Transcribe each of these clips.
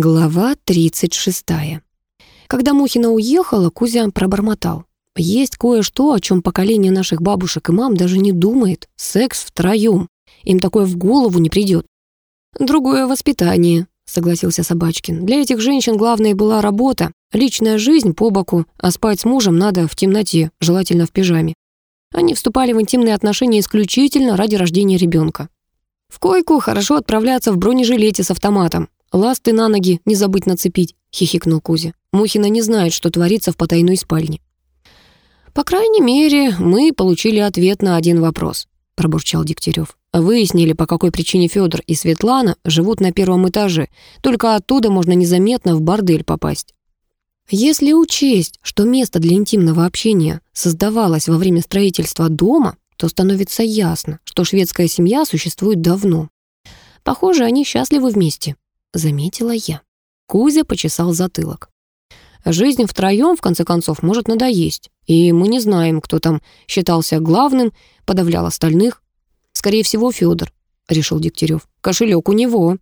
Глава 36. Когда Мухина уехала, Кузя пробормотал. Есть кое-что, о чем поколение наших бабушек и мам даже не думает. Секс втроем. Им такое в голову не придет. Другое воспитание, согласился Собачкин. Для этих женщин главной была работа, личная жизнь по боку, а спать с мужем надо в темноте, желательно в пижаме. Они вступали в интимные отношения исключительно ради рождения ребенка. В койку хорошо отправляться в бронежилете с автоматом, «Ласты на ноги не забыть нацепить», — хихикнул Кузя. «Мухина не знает, что творится в потайной спальне». «По крайней мере, мы получили ответ на один вопрос», — пробурчал Дегтярев. «Выяснили, по какой причине Федор и Светлана живут на первом этаже. Только оттуда можно незаметно в бордель попасть». Если учесть, что место для интимного общения создавалось во время строительства дома, то становится ясно, что шведская семья существует давно. Похоже, они счастливы вместе. — заметила я. Кузя почесал затылок. Жизнь втроем, в конце концов, может надоесть. И мы не знаем, кто там считался главным, подавлял остальных. Скорее всего, Федор, решил Дегтярев. Кошелек у него.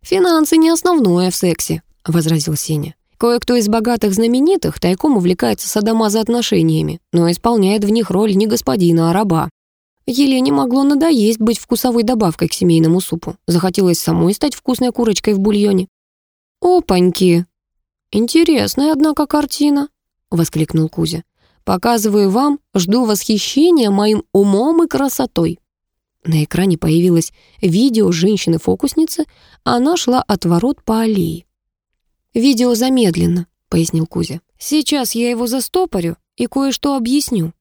Финансы не основное в сексе, возразил Сеня. Кое-кто из богатых знаменитых тайком увлекается садомазо отношениями, но исполняет в них роль не господина, а раба. Елене могло надоесть быть вкусовой добавкой к семейному супу. Захотелось самой стать вкусной курочкой в бульоне. «Опаньки! Интересная, однако, картина!» — воскликнул Кузя. «Показываю вам, жду восхищения моим умом и красотой». На экране появилось видео женщины-фокусницы, она шла от ворот по аллее. «Видео замедленно», — пояснил Кузя. «Сейчас я его застопорю и кое-что объясню».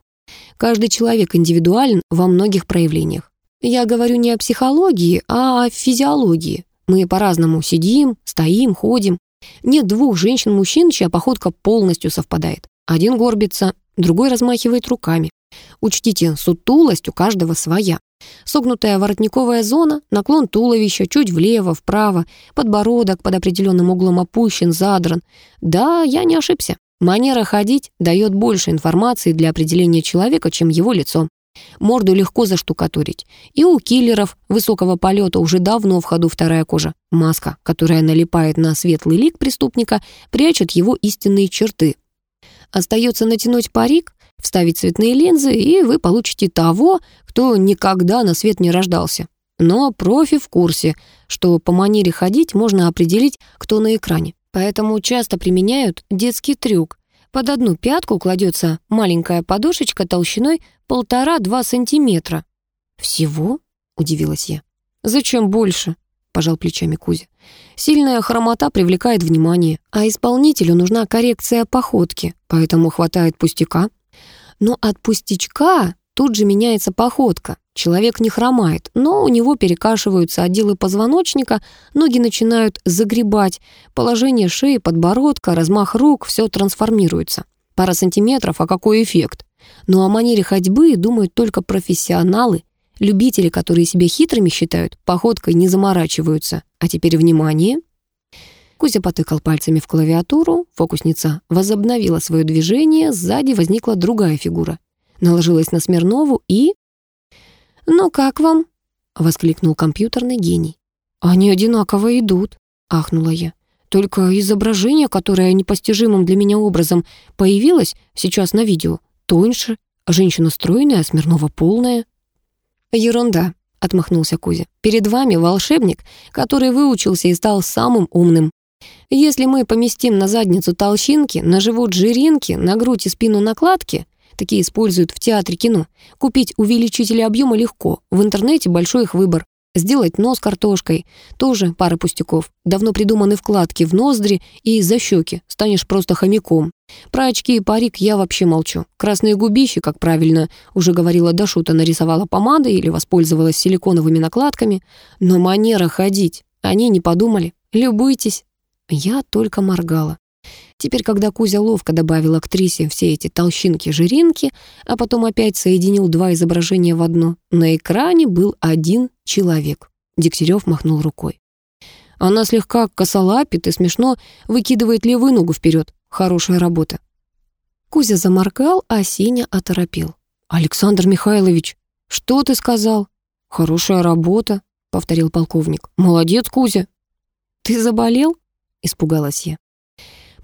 Каждый человек индивидуален во многих проявлениях. Я говорю не о психологии, а о физиологии. Мы по-разному сидим, стоим, ходим. Нет двух женщин-мужчин, чья походка полностью совпадает. Один горбится, другой размахивает руками. Учтите, сутулость у каждого своя. Согнутая воротниковая зона, наклон туловища чуть влево, вправо, подбородок под определенным углом опущен, задран. Да, я не ошибся. Манера ходить дает больше информации для определения человека, чем его лицо. Морду легко заштукатурить. И у киллеров высокого полета уже давно в ходу вторая кожа. Маска, которая налипает на светлый лик преступника, прячет его истинные черты. Остается натянуть парик, вставить цветные линзы, и вы получите того, кто никогда на свет не рождался. Но профи в курсе, что по манере ходить можно определить, кто на экране поэтому часто применяют детский трюк. Под одну пятку кладется маленькая подушечка толщиной полтора-два сантиметра. «Всего?» — удивилась я. «Зачем больше?» — пожал плечами Кузя. «Сильная хромота привлекает внимание, а исполнителю нужна коррекция походки, поэтому хватает пустяка. Но от пустячка тут же меняется походка. Человек не хромает, но у него перекашиваются отделы позвоночника, ноги начинают загребать, положение шеи, подбородка, размах рук, все трансформируется. Пара сантиметров, а какой эффект? Но о манере ходьбы думают только профессионалы. Любители, которые себя хитрыми считают, походкой не заморачиваются. А теперь внимание. Кузя потыкал пальцами в клавиатуру, фокусница возобновила свое движение, сзади возникла другая фигура. Наложилась на Смирнову и «Ну как вам?» — воскликнул компьютерный гений. «Они одинаково идут», — ахнула я. «Только изображение, которое непостижимым для меня образом появилось сейчас на видео, тоньше, женщина стройная, а Смирнова полная». «Ерунда», — отмахнулся Кузя. «Перед вами волшебник, который выучился и стал самым умным. Если мы поместим на задницу толщинки, на живот жиринки, на грудь и спину накладки, Такие используют в театре кино. Купить увеличители объема легко. В интернете большой их выбор. Сделать нос картошкой. Тоже пара пустяков. Давно придуманы вкладки в ноздри и за щеки. Станешь просто хомяком. Про очки и парик я вообще молчу. Красные губищи, как правильно уже говорила Дашута, нарисовала помадой или воспользовалась силиконовыми накладками. Но манера ходить. Они не подумали. Любуйтесь. Я только моргала. Теперь, когда Кузя ловко добавил актрисе все эти толщинки-жиринки, а потом опять соединил два изображения в одно, на экране был один человек. Дегтярев махнул рукой. Она слегка косолапит и смешно выкидывает левую ногу вперед. Хорошая работа. Кузя заморгал, а Сеня оторопел. «Александр Михайлович, что ты сказал?» «Хорошая работа», — повторил полковник. «Молодец, Кузя». «Ты заболел?» — испугалась я.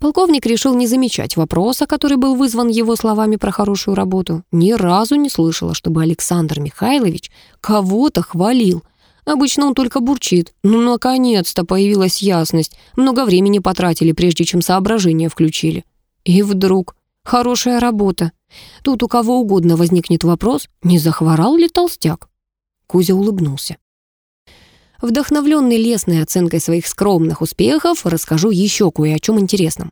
Полковник решил не замечать вопроса, который был вызван его словами про хорошую работу. Ни разу не слышала, чтобы Александр Михайлович кого-то хвалил. Обычно он только бурчит. Ну, наконец-то появилась ясность. Много времени потратили, прежде чем соображения включили. И вдруг хорошая работа. Тут у кого угодно возникнет вопрос, не захворал ли толстяк. Кузя улыбнулся. Вдохновленный лесной оценкой своих скромных успехов, расскажу еще кое о чем интересном.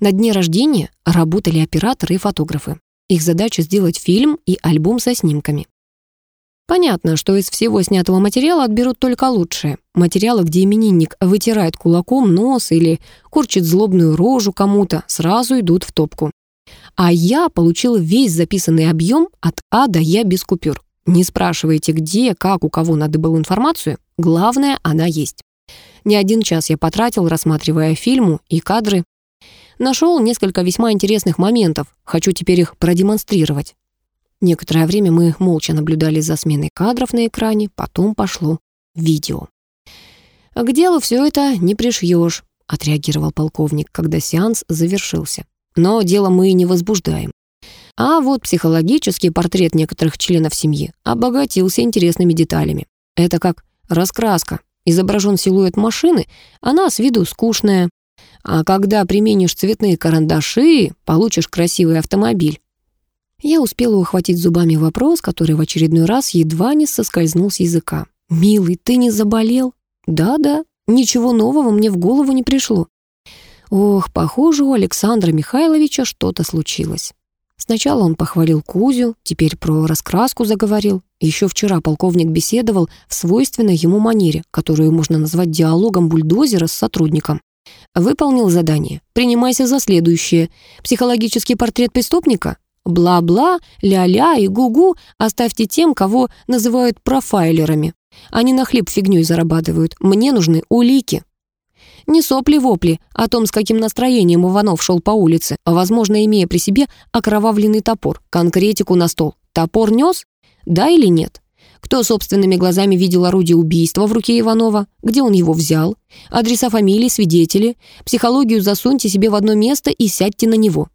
На дне рождения работали операторы и фотографы. Их задача сделать фильм и альбом со снимками. Понятно, что из всего снятого материала отберут только лучшее. Материалы, где именинник вытирает кулаком нос или корчит злобную рожу кому-то, сразу идут в топку. А я получила весь записанный объем от А до Я без купюр. Не спрашивайте, где, как, у кого надо было информацию. Главное, она есть. Не один час я потратил, рассматривая фильму и кадры. Нашел несколько весьма интересных моментов. Хочу теперь их продемонстрировать. Некоторое время мы молча наблюдали за сменой кадров на экране, потом пошло видео. «К делу все это не пришьешь», — отреагировал полковник, когда сеанс завершился. «Но дело мы не возбуждаем. А вот психологический портрет некоторых членов семьи обогатился интересными деталями. Это как раскраска. Изображен силуэт машины, она с виду скучная. А когда применишь цветные карандаши, получишь красивый автомобиль. Я успела ухватить зубами вопрос, который в очередной раз едва не соскользнул с языка. «Милый, ты не заболел?» «Да-да, ничего нового мне в голову не пришло». Ох, похоже, у Александра Михайловича что-то случилось. Сначала он похвалил Кузю, теперь про раскраску заговорил. Еще вчера полковник беседовал в свойственной ему манере, которую можно назвать диалогом бульдозера с сотрудником. Выполнил задание. Принимайся за следующее. Психологический портрет преступника? Бла-бла, ля-ля и гу-гу оставьте тем, кого называют профайлерами. Они на хлеб фигней зарабатывают. Мне нужны улики. Не сопли-вопли о том, с каким настроением Иванов шел по улице, а, возможно, имея при себе окровавленный топор. Конкретику на стол. Топор нес? Да или нет? Кто собственными глазами видел орудие убийства в руке Иванова? Где он его взял? Адреса фамилий, свидетели? Психологию засуньте себе в одно место и сядьте на него.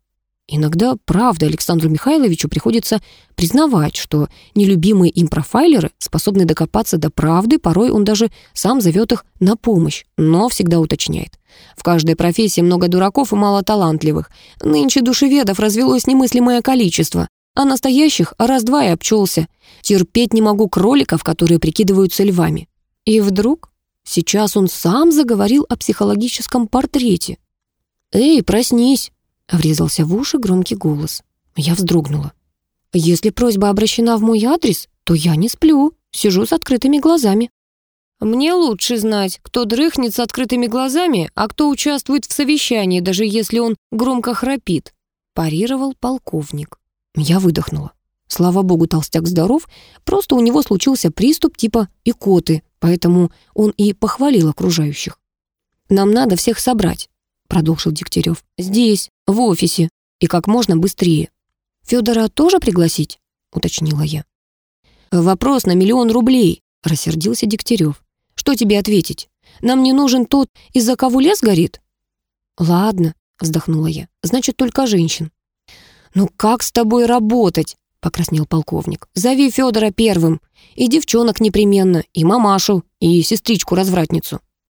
Иногда, правда, Александру Михайловичу приходится признавать, что нелюбимые им профайлеры способны докопаться до правды, порой он даже сам зовет их на помощь, но всегда уточняет. В каждой профессии много дураков и мало талантливых. Нынче душеведов развелось немыслимое количество, а настоящих раз-два и обчелся. Терпеть не могу кроликов, которые прикидываются львами. И вдруг сейчас он сам заговорил о психологическом портрете. «Эй, проснись!» Врезался в уши громкий голос. Я вздрогнула. «Если просьба обращена в мой адрес, то я не сплю, сижу с открытыми глазами». «Мне лучше знать, кто дрыхнет с открытыми глазами, а кто участвует в совещании, даже если он громко храпит», парировал полковник. Я выдохнула. Слава богу, толстяк здоров, просто у него случился приступ типа икоты, поэтому он и похвалил окружающих. «Нам надо всех собрать продолжил Дегтярев. «Здесь, в офисе, и как можно быстрее». «Федора тоже пригласить?» — уточнила я. «Вопрос на миллион рублей», — рассердился Дегтярев. «Что тебе ответить? Нам не нужен тот, из-за кого лес горит?» «Ладно», — вздохнула я, — «значит, только женщин». «Ну как с тобой работать?» — покраснел полковник. «Зови Федора первым. И девчонок непременно, и мамашу, и сестричку-развратницу».